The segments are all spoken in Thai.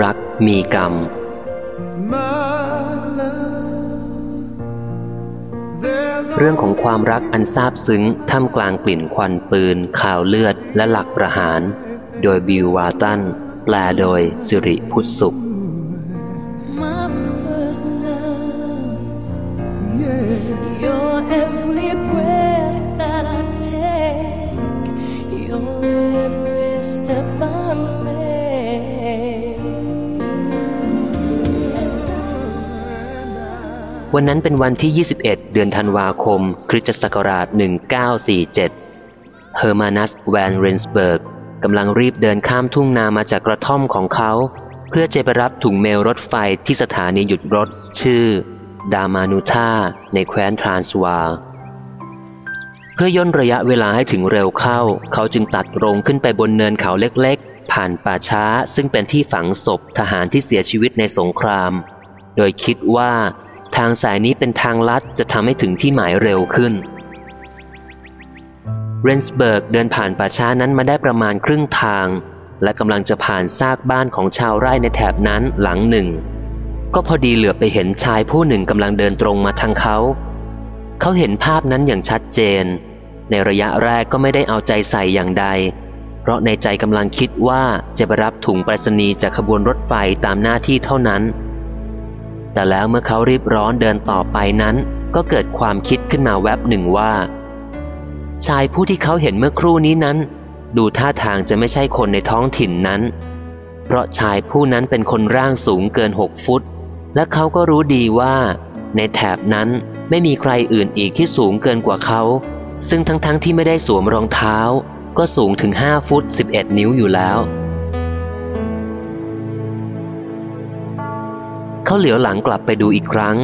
รักมีกรรม เรื่องของความรักอันซาบซึ้งท่ามกลางกลิ่นควันปืน ข่าวเลือดและหลักประหาร โดยบิววาตัน แปลโดยสิริพุทธสุข วันนั้นเป็นวันที่ 21 เดือนธันวาคม คริสตศักราช 1947 เฮอร์มานัส แวนเรนสเบิร์กกำลังรีบเดินข้ามทุ่งนามาจากกระท่อมของเขา เพื่อจะไปรับถุงเมลรถไฟที่สถานีหยุดรถ ชื่อ ดามานูธาในแคว้นทรานสวาล เพื่อย่นระยะเวลาให้ถึงเร็วเข้า เขาจึงตัดตรงขึ้นไปบนเนินเขาเล็กๆ ผ่านป่าช้าซึ่งเป็นที่ฝังศพทหารที่เสียชีวิตในสงคราม โดยคิดว่า ทางสายนี้เป็นทางลัดจะทำให้ถึงที่หมายเร็วขึ้น เรนสเบิร์กเดินผ่านป่าช้านั้นมาได้ประมาณครึ่งทาง และกำลังจะผ่านซากบ้านของชาวไร่ในแถบนั้นหลังหนึ่ง ก็พอดีเหลือไปเห็นชายผู้หนึ่งกำลังเดินตรงมาทางเขา เขาเห็นภาพนั้นอย่างชัดเจน ในระยะแรกก็ไม่ได้เอาใจใส่อย่างใด เพราะในใจกำลังคิดว่าจะไปรับถุงไปรษณีย์จากขบวนรถไฟตามหน้าที่เท่านั้น แต่แล้วเมื่อเขารีบร้อนเดินต่อไปนั้น ก็เกิดความคิดขึ้นมาแวบหนึ่งว่า ชายผู้ที่เขาเห็นเมื่อครู่นี้นั้น ดูท่าทางจะไม่ใช่คนในท้องถิ่นนั้น เพราะชายผู้นั้นเป็นคนร่างสูงเกินหกฟุต และเขาก็รู้ดีว่า ในแถบนั้นไม่มีใครอื่นอีกที่สูงเกินกว่าเขา ซึ่งทั้งๆทที่ไม่ได้สวมรองเท้า ก็สูงถึง 5 ฟุต 11 นิ้วอยู่แล้ว เขาเหลียวหลังกลับไปดูอีกครั้ง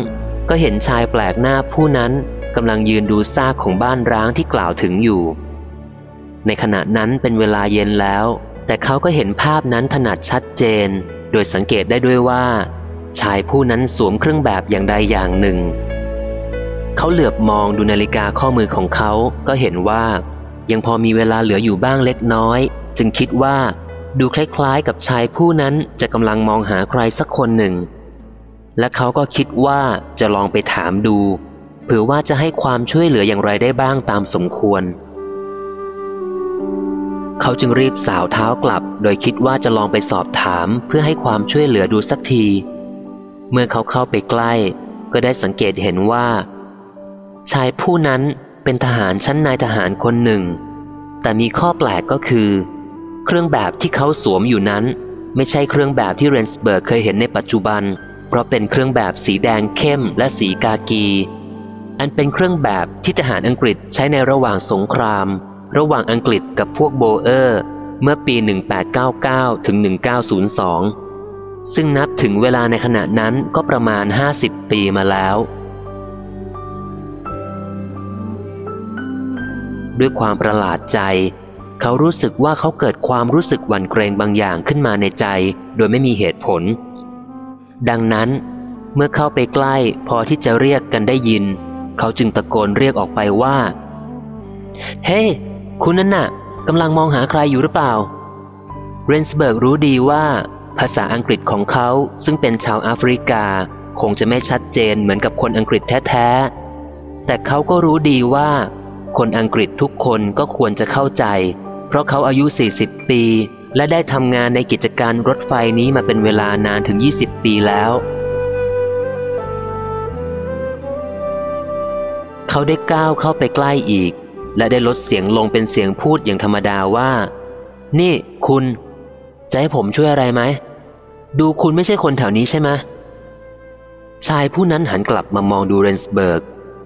ก็เห็นชายแปลกหน้าผู้นั้นกำลังยืนดูซากของบ้านร้างที่กล่าวถึงอยู่ ในขณะนั้นเป็นเวลาเย็นแล้ว แต่เขาก็เห็นภาพนั้นถนัดชัดเจน โดยสังเกตได้ด้วยว่า ชายผู้นั้นสวมเครื่องแบบอย่างใดอย่างหนึ่ง เขาเหลือบมองดูนาฬิกาข้อมือของเขาก็เห็นว่า ยังพอมีเวลาเหลืออยู่บ้างเล็กน้อย จึงคิดว่าดูคล้ายๆ กับชายผู้นั้นจะกำลังมองหาใครสักคนหนึ่ง และเขาก็คิดว่าจะลองไปถามดู เผื่อว่าจะให้ความช่วยเหลืออย่างไรได้บ้างตามสมควร เขาจึงรีบสาวเท้ากลับ โดยคิดว่าจะลองไปสอบถามเพื่อให้ความช่วยเหลือดูสักที เมื่อเขาเข้าไปใกล้ ก็ได้สังเกตเห็นว่า ชายผู้นั้นเป็นทหารชั้นนายทหารคนหนึ่ง แต่มีข้อแปลกก็คือ เครื่องแบบที่เขาสวมอยู่นั้น ไม่ใช่เครื่องแบบที่เรนสเบิร์กเคยเห็นในปัจจุบันเพราะเป็นเครื่องแบบสีแดงเข้มและสีกากี อันเป็นเครื่องแบบที่ทหารอังกฤษใช้ในระหว่างสงคราม ระหว่างอังกฤษกับพวกโบเออร์ เมื่อปี 1899 ถึง 1902 ซึ่งนับถึงเวลาในขณะนั้นก็ประมาณ 50 ปีมาแล้ว ด้วยความประหลาดใจเขารู้สึกว่าเขาเกิดความรู้สึกหวั่นเกรงบางอย่างขึ้นมาในใจ โดยไม่มีเหตุผล ดังนั้น เมื่อเข้าไปใกล้พอที่จะเรียกกันได้ยิน เขาจึงตะโกนเรียกออกไปว่า เฮ้ hey, คุณนั่นน่ะกำลังมองหาใครอยู่หรือเปล่า เรนสเบิร์กรู้ดีว่า ภาษาอังกฤษของเขาซึ่งเป็นชาวแอฟริกา คงจะไม่ชัดเจนเหมือนกับคนอังกฤษแท้ๆ แต่เขาก็รู้ดีว่า คนอังกฤษทุกคนก็ควรจะเข้าใจ เพราะเขาอายุ 40 ปี และได้ทำงานในกิจการรถไฟนี้มาเป็นเวลานานถึง 20 ปีแล้ว เขาได้ก้าวเข้าไปใกล้อีก และได้ลดเสียงลงเป็นเสียงพูดอย่างธรรมดาว่า นี่คุณ จะให้ผมช่วยอะไรไหม ดูคุณไม่ใช่คนแถวนี้ใช่ไหมชายผู้นั้นหันกลับมามองดูเรนสเบิร์ก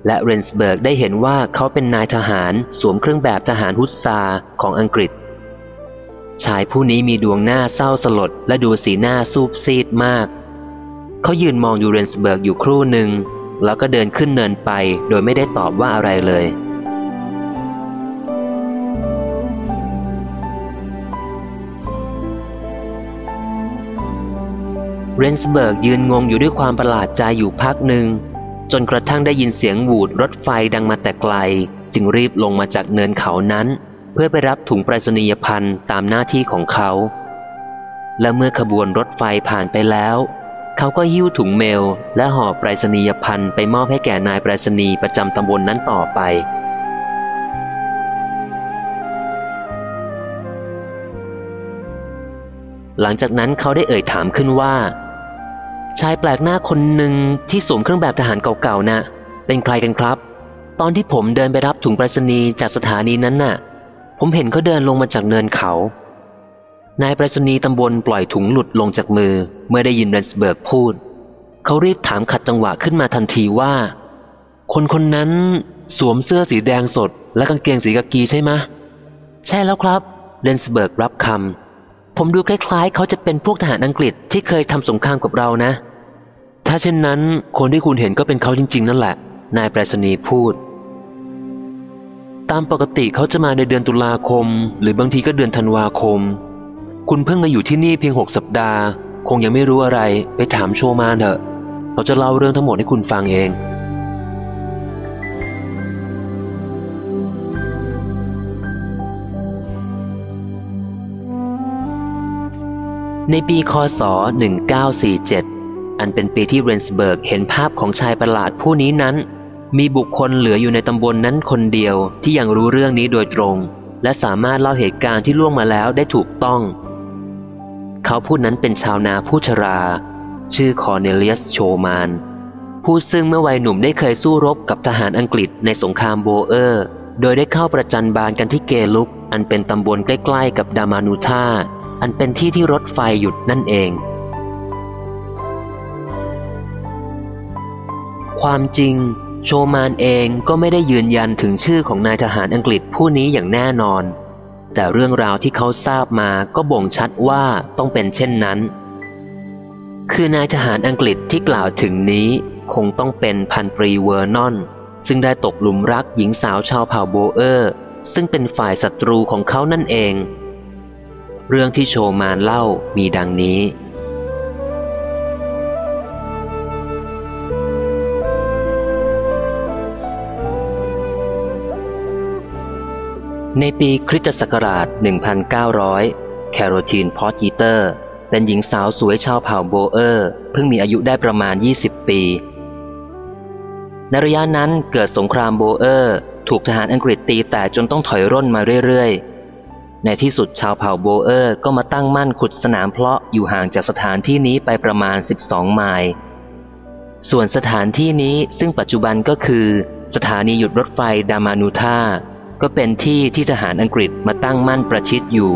และเรนสเบิร์กได้เห็นว่าเขาเป็นนายทหารสวมเครื่องแบบทหารฮุสซาของอังกฤษ ชายผู้นี้มีดวงหน้าเศร้าสลด และดูสีหน้าซูบซีดมาก เขายืนมองดูเรนสเบิร์กอยู่ครู่หนึ่ง แล้วก็เดินขึ้นเนินไปโดยไม่ได้ตอบว่าอะไรเลย เรนสเบิร์กยืนงงอยู่ด้วยความประหลาดใจอยู่พักหนึ่ง จนกระทั่งได้ยินเสียงหวูดรถไฟดังมาแต่ไกล จึงรีบลงมาจากเนินเขานั้น เพื่อไปรับถุงไปรษณียภัณฑ์ตามหน้าที่ของเขา และเมื่อขบวนรถไฟผ่านไปแล้ว เขาก็หิ้วถุงเมล และห่อไปรษณียพันธ์ไปมอบให้แก่นายไปรษณีย์ประจำตำบลนนั้นต่อไป หลังจากนั้นเขาได้เอ่ยถามขึ้นว่า ชายแปลกหน้าคนหนึ่งที่สวมเครื่องแบบทหารเก่าๆน่ะ เป็นใครกันครับ ตอนที่ผมเดินไปรับถุงไปรษณีย์จากสถานีนั้นน่ะ ผมเห็นเขาเดินลงมาจากเนินเขา นายไปรษณีย์ตำบลปล่อยถุงหลุดลงจากมือ เมื่อได้ยินเรนสเบิร์กพูด เขารีบถามขัดจังหวะขึ้นมาทันทีว่า คนคนนั้นสวมเสื้อสีแดงสด และกางเกงสีกากีใช่ไหมใช่แล้วครับเรนสเบิร์กรับคำผมดูคล้ายๆ เขาจะเป็นพวกทหารอังกฤษที่เคยทำสงครามกับเรานะ ถ้าเช่นนั้น คนที่คุณเห็นก็เป็นเขาจริง ๆ นั่นแหละ นายปรษณีพูด ตามปกติเขาจะมาในเดือนตุลาคม หรือบางทีก็เดือนธันวาคม คุณเพิ่งมาอยู่ที่นี่เพียงหกสัปดาห์ คงยังไม่รู้อะไรไปถามโชมานเถอะเขาจะเล่าเรื่องทั้งหมดให้คุณฟังเอง ในปีคศ 1947 อันเป็นปีที่เรนสเบิร์กเห็นภาพของชายประหลาดผู้นี้นั้น มีบุคคลเหลืออยู่ในตำบลนั้นคนเดียวที่ยังรู้เรื่องนี้โดยตรง และสามารถเล่าเหตุการณ์ที่ล่วงมาแล้วได้ถูกต้อง เขาผู้นั้นเป็นชาวนาผู้ชรา ชื่อคอร์เนเลียสโชมานผู้ซึ่งเมื่อวัยหนุ่มได้เคยสู้รบกับทหารอังกฤษในสงครามโบเออร์ โดยได้เข้าประจันบานกันที่เกลุก อันเป็นตำบลใกล้ๆ กับดามานูธาอันเป็นที่ที่รถไฟหยุดนั่นเอง ความจริง โชมานเองก็ไม่ได้ยืนยันถึงชื่อของนายทหารอังกฤษผู้นี้อย่างแน่นอน แต่เรื่องราวที่เขาทราบมาก็บ่งชัดว่าต้องเป็นเช่นนั้น คือนายทหารอังกฤษที่กล่าวถึงนี้คงต้องเป็นพันตรีเวอร์นอน ซึ่งได้ตกหลุมรักหญิงสาวชาวเผ่าโบเออร์ ซึ่งเป็นฝ่ายศัตรูของเขานั่นเอง เรื่องที่โชมานเล่ามีดังนี้ ในปีคริสตศักราช 1900 แคโรทีนพอตกีเตอร์ เป็นหญิงสาวสวยชาวเผ่าโบเออร์ เพิ่งมีอายุได้ประมาณ 20 ปี ในระยะนั้นเกิดสงครามโบเออร์ ถูกทหารอังกฤษตีแต่จนต้องถอยร่นมาเรื่อยๆ ในที่สุดชาวเผ่าโบเออร์ก็มาตั้งมั่นขุดสนามเพลาะอยู่ห่างจากสถานที่นี้ไปประมาณ 12 ไมล์ส่วนสถานที่นี้ซึ่งปัจจุบันก็คือ สถานีหยุดรถไฟดามานูธา ก็เป็นที่ที่ทหารอังกฤษมาตั้งมั่นประชิดอยู่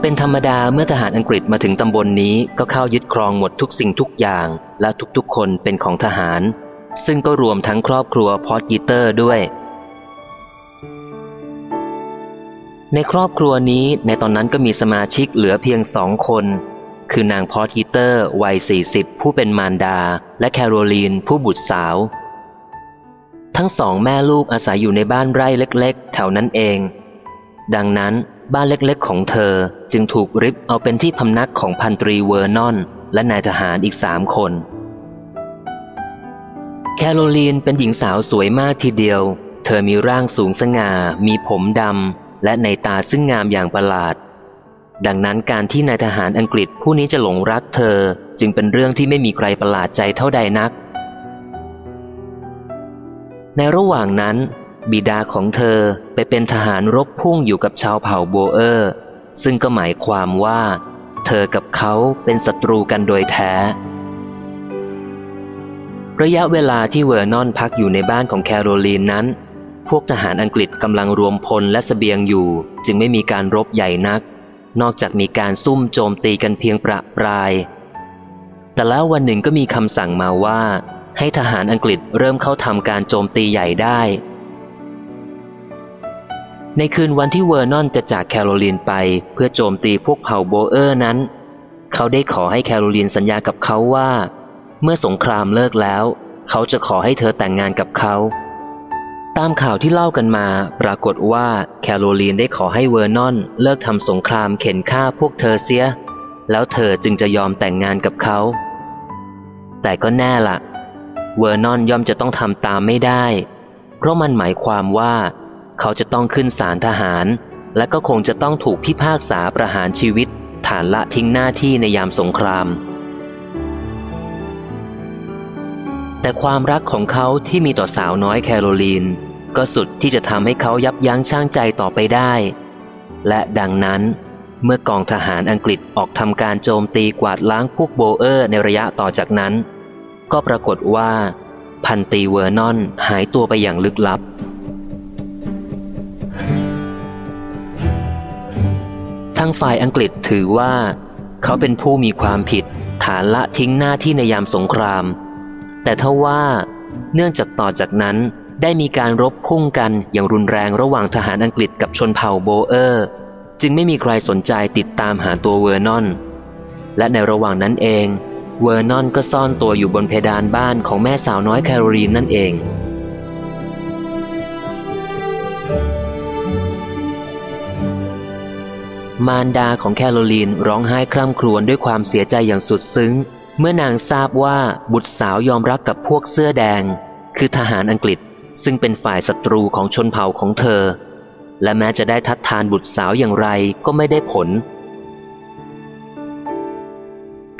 เป็นธรรมดาเมื่อทหารอังกฤษมาถึงตำบลนนี้ก็เข้ายึดครองหมดทุกสิ่งทุกอย่าง และทุกๆคนเป็นของทหาร ซึ่งก็รวมทั้งครอบครัวพอตกีเตอร์ด้วย ในครอบครัวนี้ในตอนนั้นก็มีสมาชิกเหลือเพียงสองคน คือนางพอตีเตอร์วัย 40 ผู้เป็นมารดา และแคโรลีนผู้บุตรสาว ทั้งสองแม่ลูกอาศัยอยู่ในบ้านไร่เล็กๆ แถวนั้นเอง ดังนั้นบ้านเล็กๆ ของเธอจึงถูกริบเอาเป็นที่พำนักของพันตรีเวอร์นอน และนายทหารอีกสามคน แคโรลีนเป็นหญิงสาวสวยมากทีเดียว เธอมีร่างสูงสง่า มีผมดำและนัยน์ตาซึ่งงามอย่างประหลาด ดังนั้นการที่นายทหารอังกฤษผู้นี้จะหลงรักเธอ จึงเป็นเรื่องที่ไม่มีใครประหลาดใจเท่าใดนัก ในระหว่างนั้น บิดาของเธอไปเป็นทหารรบพุ่งอยู่กับชาวเผ่าโบเออร์ ซึ่งก็หมายความว่า เธอกับเขาเป็นศัตรูกันโดยแท้ ระยะเวลาที่เวอร์นอนพักอยู่ในบ้านของแคโรลีนนั้น พวกทหารอังกฤษกำลังรวมพลและสเสบียงอยู่ จึงไม่มีการรบใหญ่นัก นอกจากมีการซุ่มโจมตีกันเพียงประปราย แต่แล้ววันหนึ่งก็มีคำสั่งมาว่า ให้ทหารอังกฤษเริ่มเข้าทำการโจมตีใหญ่ได้ ในคืนวันที่เวอร์นอนจะจากแคโรลีนไปเพื่อโจมตีพวกเผ่าโบเออร์นั้น เขาได้ขอให้แคโรลีนสัญญากับเขาว่า เมื่อสงครามเลิกแล้ว เขาจะขอให้เธอแต่งงานกับเขา ตามข่าวที่เล่ากันมา ปรากฏว่าแคโรลีนได้ขอให้เวอร์นอนเลิกทำสงครามเข่นฆ่าพวกเธอเสีย แล้วเธอจึงจะยอมแต่งงานกับเขา แต่ก็แน่ละเวอร์นอนย่อมจะต้องทำตามไม่ได้ เพราะมันหมายความว่า เขาจะต้องขึ้นศาลทหาร และก็คงจะต้องถูกพิพากษาประหารชีวิต ฐานละทิ้งหน้าที่ในยามสงคราม แต่ความรักของเขาที่มีต่อสาวน้อยแคโรลีน ก็สุดที่จะทำให้เขายับยั้งชั่งใจต่อไปได้ และดังนั้น เมื่อกองทหารอังกฤษออกทำการโจมตีกวาดล้างพวกโบเออร์ในระยะต่อจากนั้น ก็ปรากฏว่า พันตีเวอร์นอนหายตัวไปอย่างลึกลับทางฝ่ายอังกฤษถือว่า เขาเป็นผู้มีความผิดฐานละทิ้งหน้าที่ในยามสงคราม แต่ถ้าว่า เนื่องจากต่อจากนั้นได้มีการรบพุ่งกันอย่างรุนแรงระหว่างทหารอังกฤษกับชนเผ่าโบเออร์ จึงไม่มีใครสนใจติดตามหาตัวเวอร์นอน และในระหว่างนั้นเอง เวอร์นอนก็ซ่อนตัวอยู่บนเพดานบ้านของแม่สาวน้อยแคโรลีนนั่นเองมารดาของแคโรลีนร้องไห้คร่ำครวญด้วยความเสียใจอย่างสุดซึ้ง เมื่อนางทราบว่าบุตรสาวยอมรักกับพวกเสื้อแดง คือทหารอังกฤษซึ่งเป็นฝ่ายศัตรูของชนเผ่าของเธอ และแม้จะได้ทัดทานบุตรสาวอย่างไรก็ไม่ได้ผล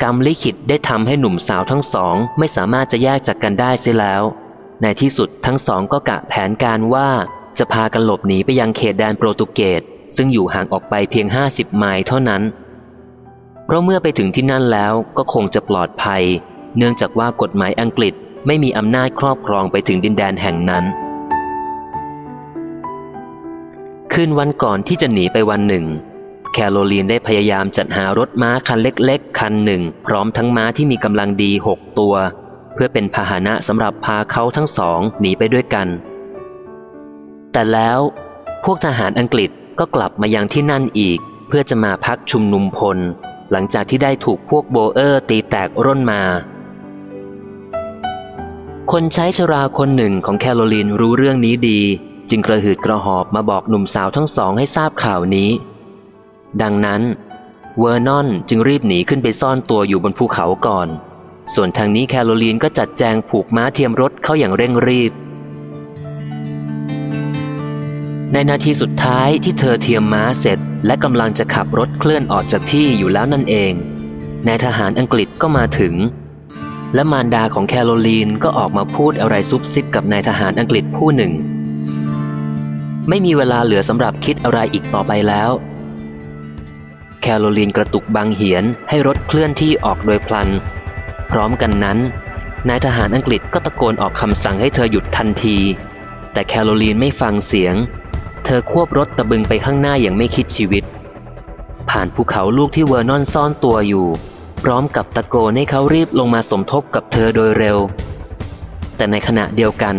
กรรมลิขิตได้ทำให้หนุ่มสาวทั้งสองไม่สามารถจะแยกจากกันได้เสียแล้ว ในที่สุดทั้งสองก็กะแผนการว่าจะพากันหลบหนีไปยังเขตแดนโปรตุเกสซึ่งอยู่ห่างออกไปเพียง 50 ไมล์เท่านั้น เพราะเมื่อไปถึงที่นั่นแล้วก็คงจะปลอดภัย เนื่องจากว่ากฎหมายอังกฤษไม่มีอำนาจครอบครองไปถึงดินแดนแห่งนั้นคืนวันก่อนที่จะหนีไปวันหนึ่ง แคโรลีนได้พยายามจัดหารถม้าคันเล็กๆ คันหนึ่ง พร้อมทั้งม้าที่มีกำลังดีหกตัว เพื่อเป็นพาหนะสำหรับพาเขาทั้งสองหนีไปด้วยกัน แต่แล้วพวกทหารอังกฤษก็กลับมายังที่นั่นอีก เพื่อจะมาพักชุมนุมพล หลังจากที่ได้ถูกพวกโบเออร์ตีแตกร่นมา คนใช้ชราคนหนึ่งของแคโรลีนรู้เรื่องนี้ดี จึงกระหืดกระหอบมาบอกหนุ่มสาวทั้งสองให้ทราบข่าวนี้ ดังนั้นเวอร์นอนจึงรีบหนีขึ้นไปซ่อนตัวอยู่บนภูเขาก่อน ส่วนทางนี้แคโรลีนก็จัดแจงผูกม้าเทียมรถเข้าอย่างเร่งรีบ ในนาทีสุดท้ายที่เธอเทียมม้าเสร็จ และกำลังจะขับรถเคลื่อนออกจากที่อยู่แล้วนั่นเองนายทหารอังกฤษก็มาถึง และมารดาของแคโรลีนก็ออกมาพูดอะไรซุบซิบกับนายทหารอังกฤษผู้หนึ่ง ไม่มีเวลาเหลือสำหรับคิดอะไรอีกต่อไปแล้ว แคโรลีนกระตุกบางเหียนให้รถเคลื่อนที่ออกโดยพลัน พร้อมกันนั้น นายทหารอังกฤษก็ตะโกนออกคำสั่งให้เธอหยุดทันที แต่แคโรลีนไม่ฟังเสียง เธอควบรถตะบึงไปข้างหน้าอย่างไม่คิดชีวิต ผ่านภูเขาลูกที่เวอร์นอนซ่อนตัวอยู่ พร้อมกับตะโกนให้เขารีบลงมาสมทบกับเธอโดยเร็ว แต่ในขณะเดียวกัน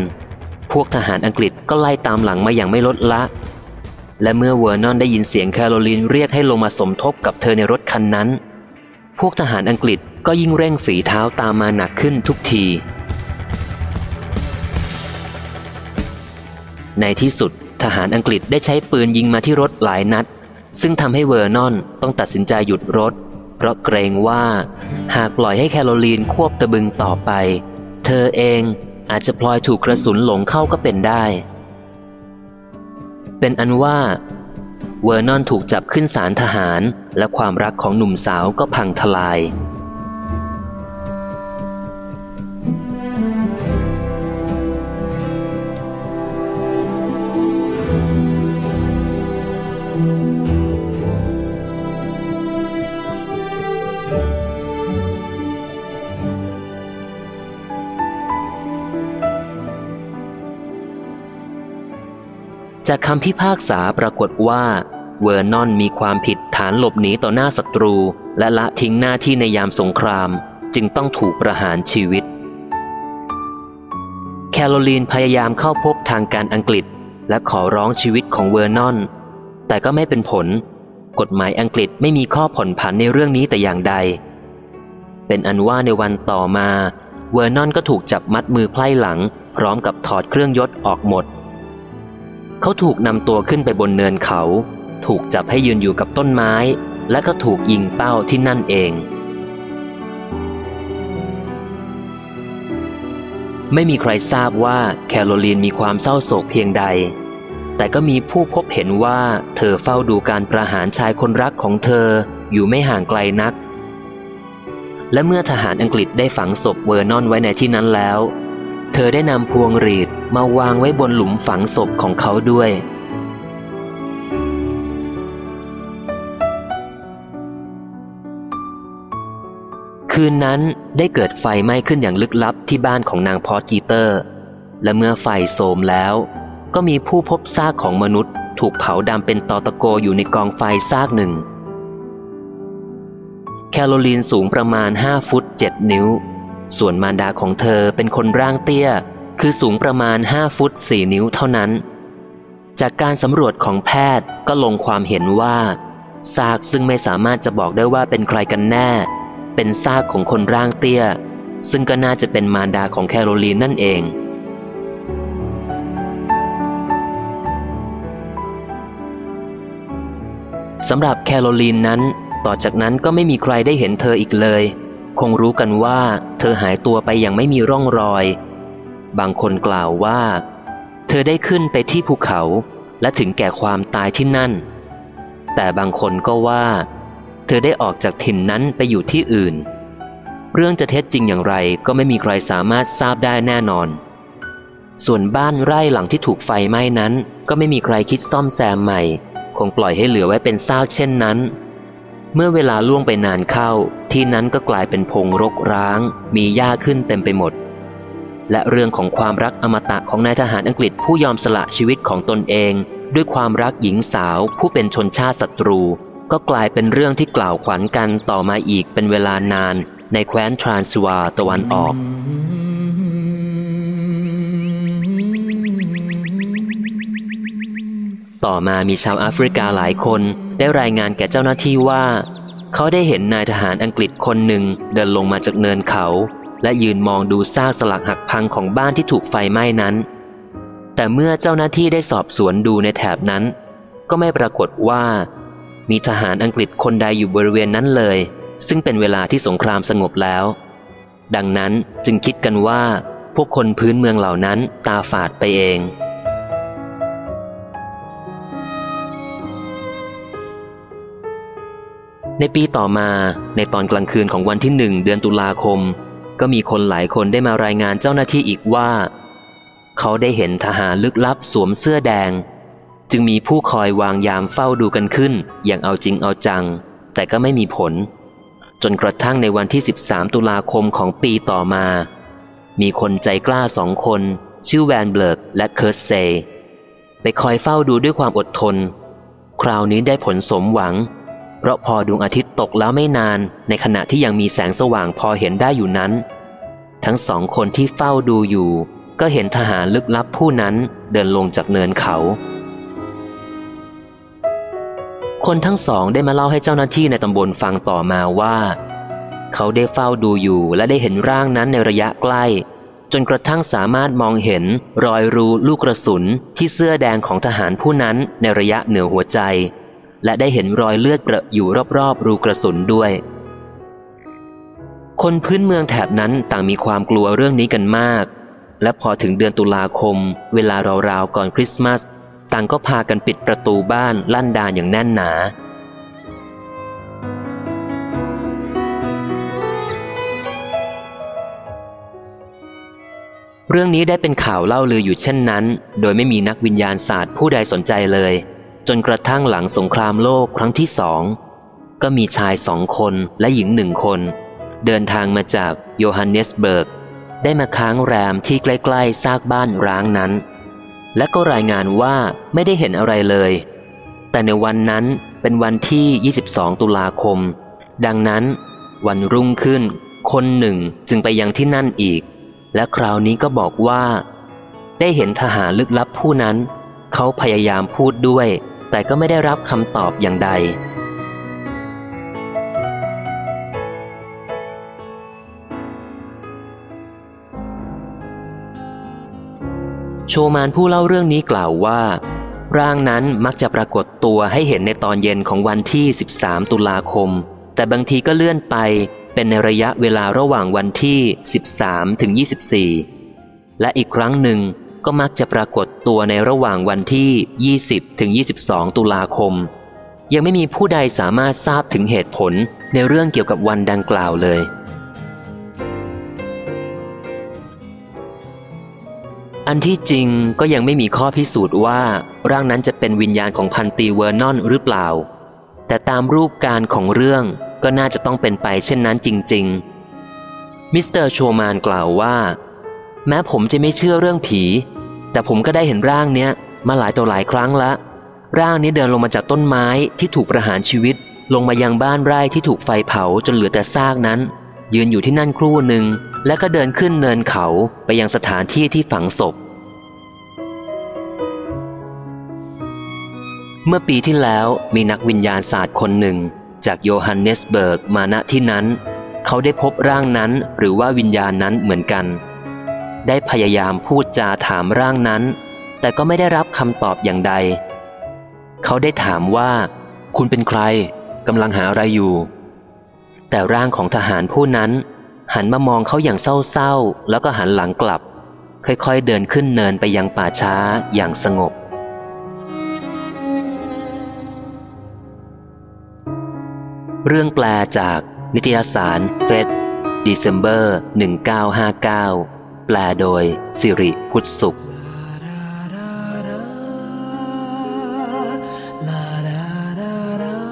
พวกทหารอังกฤษก็ไล่ตามหลังมาอย่างไม่ลดละ และเมื่อเวอร์นอนได้ยินเสียงแคโรลีนเรียกให้ลงมาสมทบกับเธอในรถคันนั้น พวกทหารอังกฤษก็ยิ่งเร่งฝีเท้าตามมาหนักขึ้นทุกทีในที่สุด ทหารอังกฤษได้ใช้ปืนยิงมาที่รถหลายนัด ซึ่งทำให้เวอร์นอนต้องตัดสินใจหยุดรถ เพราะเกรงว่า หากปล่อยให้แคโรลีนควบตะบึงต่อไป เธอเองอาจจะพลอยถูกกระสุนหลงเข้าก็เป็นได้ เป็นอันว่า เวอร์นอนถูกจับขึ้นศาลทหาร และความรักของหนุ่มสาวก็พังทลาย จากคำพิพากษาปรากฏว่า เวอร์นอนมีความผิดฐานหลบหนีต่อหน้าศัตรู และละทิ้งหน้าที่ในยามสงคราม จึงต้องถูกประหารชีวิต แคโรลีนพยายามเข้าพบทางการอังกฤษ และขอร้องชีวิตของเวอร์นอน แต่ก็ไม่เป็นผล กฎหมายอังกฤษไม่มีข้อผ่อนผันในเรื่องนี้แต่อย่างใด เป็นอันว่าในวันต่อมา เวอร์นอนก็ถูกจับมัดมือไพล่หลัง พร้อมกับถอดเครื่องยศออกหมด เขาถูกนำตัวขึ้นไปบนเนินเขา ถูกจับให้ยืนอยู่กับต้นไม้ และก็ถูกยิงเป้าที่นั่นเอง ไม่มีใครทราบว่าแคโรลีนมีความเศร้าโศกเพียงใด แต่ก็มีผู้พบเห็นว่าเธอเฝ้าดูการประหารชายคนรักของเธออยู่ไม่ห่างไกลนัก และเมื่อทหารอังกฤษได้ฝังศพเวอร์นอนไว้ในที่นั้นแล้ว เธอได้นำพวงหรีดมาวางไว้บนหลุมฝังศพของเขาด้วย คืนนั้นได้เกิดไฟไหม้ขึ้นอย่างลึกลับที่บ้านของนางพอตกีเตอร์ และเมื่อไฟโทรมแล้ว ก็มีผู้พบซากของมนุษย์ ถูกเผาดำเป็นตอตะโกอยู่ในกองไฟซากหนึ่ง แคโรลีนสูงประมาณ 5 ฟุต 7 นิ้ว ส่วนมารดาของเธอเป็นคนร่างเตี้ย คือสูงประมาณ 5 ฟุต 4 นิ้วเท่านั้น จากการสำรวจของแพทย์ก็ลงความเห็นว่าซากซึ่งไม่สามารถจะบอกได้ว่าเป็นใครกันแน่ เป็นซากของคนร่างเตี้ย ซึ่งก็น่าจะเป็นมารดาของแคโรลีนนั่นเอง สำหรับแคโรลีนนั้น ต่อจากนั้นก็ไม่มีใครได้เห็นเธออีกเลย คงรู้กันว่า ธอหายตัวไปอย่างไม่มีร่องรอย บางคนกล่าวว่า เธอได้ขึ้นไปที่ภูเขา และถึงแก่ความตายที่นั่น แต่บางคนก็ว่า เธอได้ออกจากถิ่นนั้นไปอยู่ที่อื่น เรื่องจะเท็จจริงอย่างไรก็ไม่มีใครสามารถทราบได้แน่นอน ส่วนบ้านไร่หลังที่ถูกไฟไหม้นั้น ก็ไม่มีใครคิดซ่อมแซมใหม่ คงปล่อยให้เหลือไว้เป็นซากเช่นนั้น เมื่อเวลาล่วงไปนานเข้า ที่นั้นก็กลายเป็นพงรกร้าง มีหญ้าขึ้นเต็มไปหมด และเรื่องของความรักอมตะของนายทหารอังกฤษผู้ยอมสละชีวิตของตนเอง ด้วยความรักหญิงสาวผู้เป็นชนชาติศัตรู ก็กลายเป็นเรื่องที่กล่าวขวัญกันต่อมาอีกเป็นเวลานาน ในแคว้นทรานซิวาตะวันออกต่อมามีชาวแอฟริกาหลายคน ได้รายงานแก่เจ้าหน้าที่ว่า เขาได้เห็นนายทหารอังกฤษคนหนึ่งเดินลงมาจากเนินเขา และยืนมองดูซากสลักหักพังของบ้านที่ถูกไฟไหม้นั้น แต่เมื่อเจ้าหน้าที่ได้สอบสวนดูในแถบนั้น ก็ไม่ปรากฏว่า มีทหารอังกฤษคนใดอยู่บริเวณนั้นเลย ซึ่งเป็นเวลาที่สงครามสงบแล้ว ดังนั้นจึงคิดกันว่า พวกคนพื้นเมืองเหล่านั้นตาฝาดไปเอง ในปีต่อมาในตอนกลางคืนของวันที่หนึ่งเดือนตุลาคม ก็มีคนหลายคนได้มารายงานเจ้าหน้าที่อีกว่า เขาได้เห็นทหารลึกลับสวมเสื้อแดง จึงมีผู้คอยวางยามเฝ้าดูกันขึ้น อย่างเอาจริงเอาจัง แต่ก็ไม่มีผล จนกระทั่งในวันที่ 13 ตุลาคมของปีต่อมา มีคนใจกล้าสองคน ชื่อแวนเบิร์กและเคิร์สเซ ไปคอยเฝ้าดูด้วยความอดทน คราวนี้ได้ผลสมหวัง เพราะพอดวงอาทิตย์ตกแล้วไม่นานในขณะที่ยังมีแสงสว่างพอเห็นได้อยู่นั้น ทั้งสองคนที่เฝ้าดูอยู่ ก็เห็นทหารลึกลับผู้นั้นเดินลงจากเนินเขา คนทั้งสองได้มาเล่าให้เจ้าหน้าที่ในตำบลฟังต่อมาว่า เขาได้เฝ้าดูอยู่และได้เห็นร่างนั้นในระยะใกล้ จนกระทั่งสามารถมองเห็นรอยรูลูกกระสุนที่เสื้อแดงของทหารผู้นั้นในระยะเหนือหัวใจ และได้เห็นรอยเลือดเปรอะอยู่รอบๆรูกระสุนด้วย คนพื้นเมืองแถบนั้นต่างมีความกลัวเรื่องนี้กันมาก และพอถึงเดือนตุลาคม เวลาราวๆก่อนคริสต์มาสต่างก็พากันปิดประตูบ้านลั่นดานอย่างแน่นหนาเรื่องนี้ได้เป็นข่าวเล่าลืออยู่เช่นนั้น โดยไม่มีนักวิญญาณศาสตร์ผู้ใดสนใจเลย จนกระทั่งหลังสงครามโลกครั้งที่สองก็มีชายสองคนและหญิงหนึ่งคน เดินทางมาจากโยฮันเนสเบิร์ก ได้มาค้างแรมที่ใกล้ๆซากบ้านร้างนั้น และก็รายงานว่าไม่ได้เห็นอะไรเลย แต่ในวันนั้นเป็นวันที่ 22 ตุลาคม ดังนั้น วันรุ่งขึ้น คนหนึ่งจึงไปยังที่นั่นอีก และคราวนี้ก็บอกว่า ได้เห็นทหารลึกลับผู้นั้น เขาพยายามพูดด้วย แต่ก็ไม่ได้รับคำตอบอย่างใด โชมานผู้เล่าเรื่องนี้กล่าวว่า ร่างนั้นมักจะปรากฏตัวให้เห็นในตอนเย็นของวันที่ 13 ตุลาคม แต่บางทีก็เลื่อนไปเป็นในระยะเวลาระหว่างวันที่ 13 ถึง 24 และอีกครั้งหนึ่ง ก็มักจะปรากฏตัวในระหว่างวันที่ 20 ถึง 22 ตุลาคม ยังไม่มีผู้ใดสามารถทราบถึงเหตุผลในเรื่องเกี่ยวกับวันดังกล่าวเลย อันที่จริงก็ยังไม่มีข้อพิสูจน์ว่า ร่างนั้นจะเป็นวิญญาณของพันตรีเวอร์นอนหรือเปล่า แต่ตามรูปการของเรื่องก็น่าจะต้องเป็นไปเช่นนั้นจริง ๆ มิสเตอร์โชมานกล่าวว่า แม้ผมจะไม่เชื่อเรื่องผี แต่ผมก็ได้เห็นร่างเนี้ยมาหลายต่อหลายครั้งละ ร่างนี้เดินลงมาจากต้นไม้ที่ถูกประหารชีวิต ลงมายังบ้านไร่ที่ถูกไฟเผาจนเหลือแต่ซากนั้น ยืนอยู่ที่นั่นครู่หนึ่ง แล้วก็เดินขึ้นเนินเขาไปยังสถานที่ที่ฝังศพ เมื่อปีที่แล้วมีนักวิญญาณศาสตร์คนหนึ่ง จากโยฮันเนสเบิร์กมาณที่นั้น เขาได้พบร่างนั้นหรือว่าวิญญาณนั้นเหมือนกัน ได้พยายามพูดจาถามร่างนั้น แต่ก็ไม่ได้รับคำตอบอย่างใด เขาได้ถามว่า คุณเป็นใครกำลังหาอะไรอยู่ แต่ร่างของทหารผู้นั้น หันมามองเขาอย่างเศร้าๆ แล้วก็หันหลังกลับ ค่อยๆ เดินขึ้นเนินไปยังป่าช้าอย่างสงบเรื่องแปลจากนิตยสารเฟส December 1959 แปลโดยสิริพุทธสุข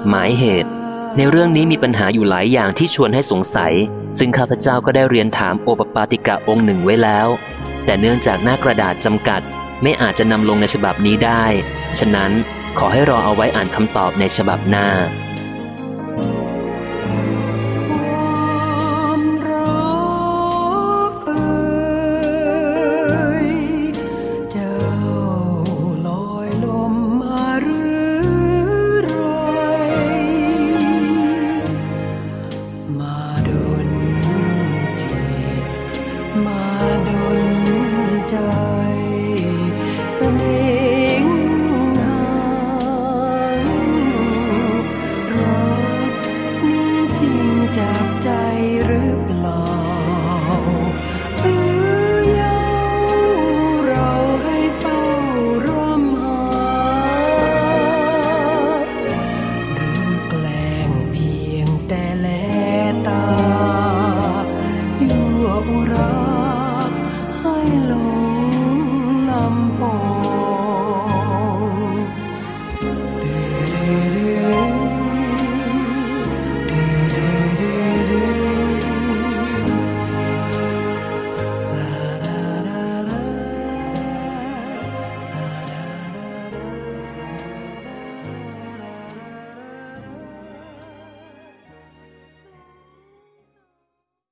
หมายเหตุ ในเรื่องนี้มีปัญหาอยู่หลายอย่างที่ชวนให้สงสัย ซึ่งข้าพเจ้าก็ได้เรียนถามโอปปาติกะองค์หนึ่งไว้แล้ว แต่เนื่องจากหน้ากระดาษจำกัด ไม่อาจจะนำลงในฉบับนี้ได้ ฉะนั้นขอให้รอเอาไว้อ่านคำตอบในฉบับหน้า